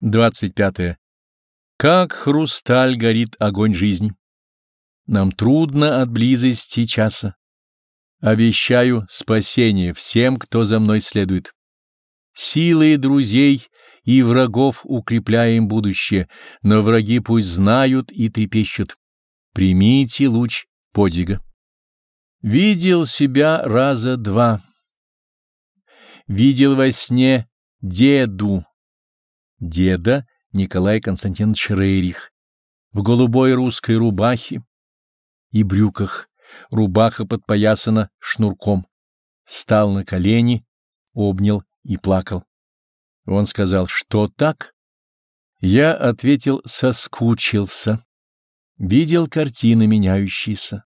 25. Как хрусталь горит огонь жизни. Нам трудно от близости часа. Обещаю спасение всем, кто за мной следует. Силой друзей и врагов укрепляем будущее, но враги пусть знают и трепещут. Примите луч подвига. Видел себя раза два. Видел во сне деду деда Николай Константинович Рейрих в голубой русской рубахе и брюках, рубаха подпоясана шнурком, стал на колени, обнял и плакал. Он сказал, что так? Я ответил, соскучился. Видел картины меняющиеся.